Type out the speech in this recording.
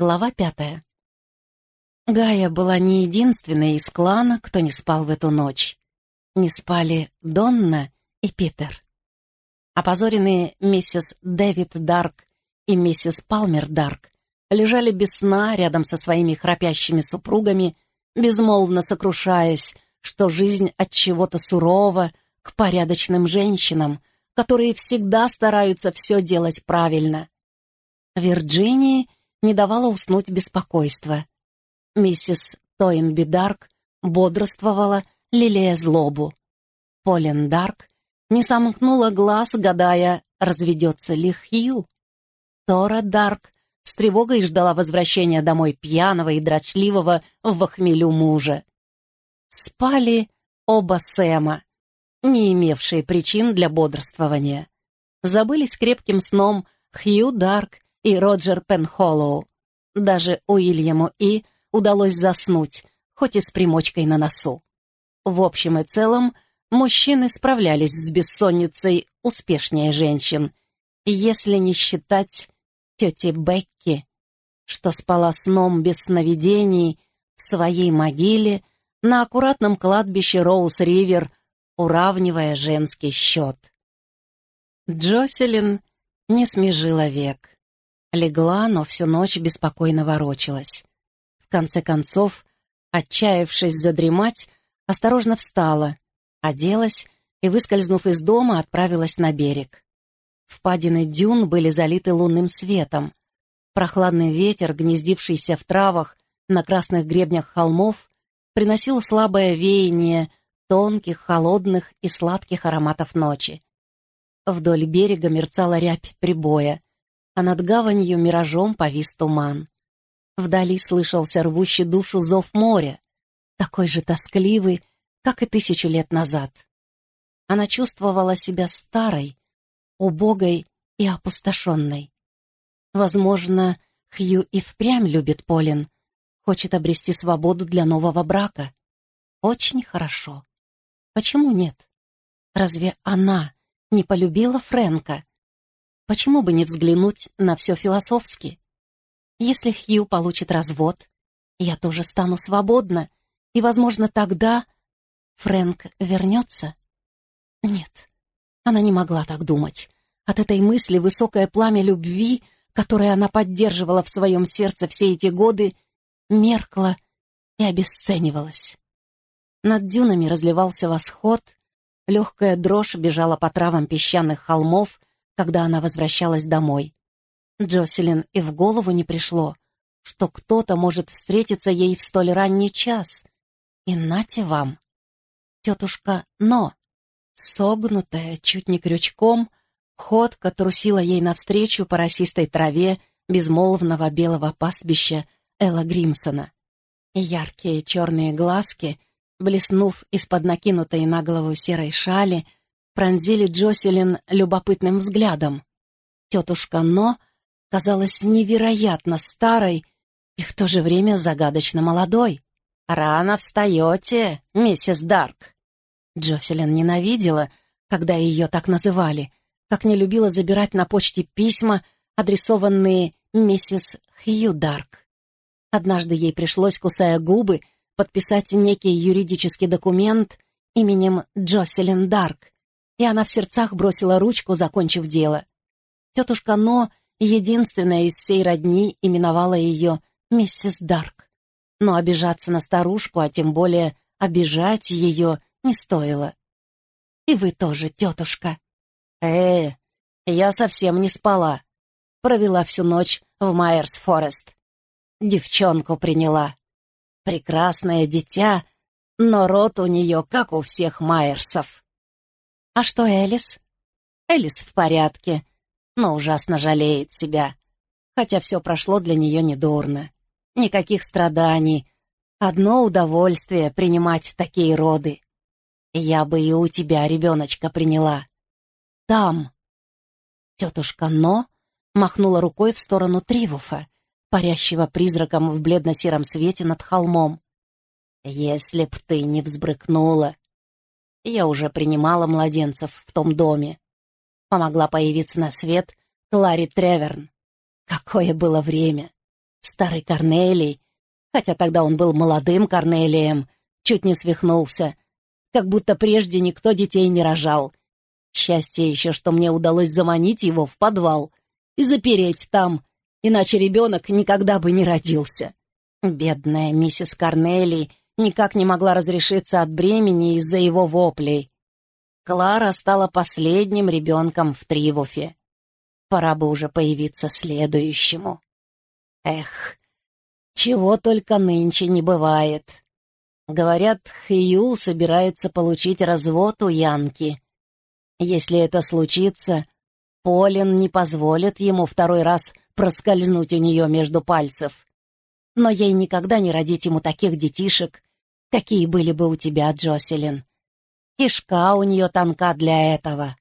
Глава пятая. Гая была не единственной из клана, кто не спал в эту ночь. Не спали Донна и Питер. Опозоренные миссис Дэвид Дарк и миссис Палмер Дарк лежали без сна рядом со своими храпящими супругами, безмолвно сокрушаясь, что жизнь от чего-то сурова к порядочным женщинам, которые всегда стараются все делать правильно. Вирджинии не давала уснуть беспокойство. Миссис Тойнби Дарк бодрствовала, лелея злобу. Полин Дарк не сомкнула глаз, гадая, разведется ли Хью. Тора Дарк с тревогой ждала возвращения домой пьяного и дрочливого в хмелю мужа. Спали оба Сэма, не имевшие причин для бодрствования. Забылись крепким сном Хью Дарк и Роджер Пенхоллоу. Даже Уильяму И удалось заснуть, хоть и с примочкой на носу. В общем и целом, мужчины справлялись с бессонницей успешнее женщин, если не считать тети Бекки, что спала сном без сновидений в своей могиле на аккуратном кладбище Роуз-Ривер, уравнивая женский счет. Джоселин не смежила век. Легла, но всю ночь беспокойно ворочалась. В конце концов, отчаявшись задремать, осторожно встала, оделась и, выскользнув из дома, отправилась на берег. Впадины дюн были залиты лунным светом. Прохладный ветер, гнездившийся в травах на красных гребнях холмов, приносил слабое веяние тонких, холодных и сладких ароматов ночи. Вдоль берега мерцала рябь прибоя, а над гаванью миражом повис туман. Вдали слышался рвущий душу зов моря, такой же тоскливый, как и тысячу лет назад. Она чувствовала себя старой, убогой и опустошенной. Возможно, Хью и впрямь любит Полин, хочет обрести свободу для нового брака. Очень хорошо. Почему нет? Разве она не полюбила Фрэнка? Почему бы не взглянуть на все философски? Если Хью получит развод, я тоже стану свободна, и, возможно, тогда Фрэнк вернется? Нет, она не могла так думать. От этой мысли высокое пламя любви, которое она поддерживала в своем сердце все эти годы, меркло и обесценивалось. Над дюнами разливался восход, легкая дрожь бежала по травам песчаных холмов, когда она возвращалась домой. Джоселин и в голову не пришло, что кто-то может встретиться ей в столь ранний час. И нате вам. Тетушка Но, согнутая, чуть не крючком, ходка трусила ей навстречу по росистой траве безмолвного белого пастбища Элла Гримсона. И яркие черные глазки, блеснув из-под накинутой на голову серой шали, пронзили Джоселин любопытным взглядом. Тетушка Но казалась невероятно старой и в то же время загадочно молодой. «Рано встаете, миссис Дарк!» Джоселин ненавидела, когда ее так называли, как не любила забирать на почте письма, адресованные миссис Хью Дарк. Однажды ей пришлось, кусая губы, подписать некий юридический документ именем Джоселин Дарк, и она в сердцах бросила ручку, закончив дело. Тетушка Но, единственная из всей родни, именовала ее миссис Дарк. Но обижаться на старушку, а тем более обижать ее, не стоило. И вы тоже, тетушка. Э, я совсем не спала. Провела всю ночь в Майерс-Форест. Девчонку приняла. Прекрасное дитя, но рот у нее, как у всех Майерсов. «А что Элис?» «Элис в порядке, но ужасно жалеет себя. Хотя все прошло для нее недурно. Никаких страданий. Одно удовольствие принимать такие роды. Я бы и у тебя ребеночка приняла. Там». Тетушка Но махнула рукой в сторону Тривуфа, парящего призраком в бледно-сером свете над холмом. «Если б ты не взбрыкнула, я уже принимала младенцев в том доме. Помогла появиться на свет Клари Треверн. Какое было время! Старый Корнелий, хотя тогда он был молодым Корнелием, чуть не свихнулся, как будто прежде никто детей не рожал. Счастье еще, что мне удалось заманить его в подвал и запереть там, иначе ребенок никогда бы не родился. Бедная миссис Корнелий никак не могла разрешиться от бремени из-за его воплей. Клара стала последним ребенком в Тривуфе. Пора бы уже появиться следующему. Эх, чего только нынче не бывает. Говорят, Хью собирается получить развод у Янки. Если это случится, Полин не позволит ему второй раз проскользнуть у нее между пальцев. Но ей никогда не родить ему таких детишек, какие были бы у тебя, Джоселин. Кишка у нее тонка для этого.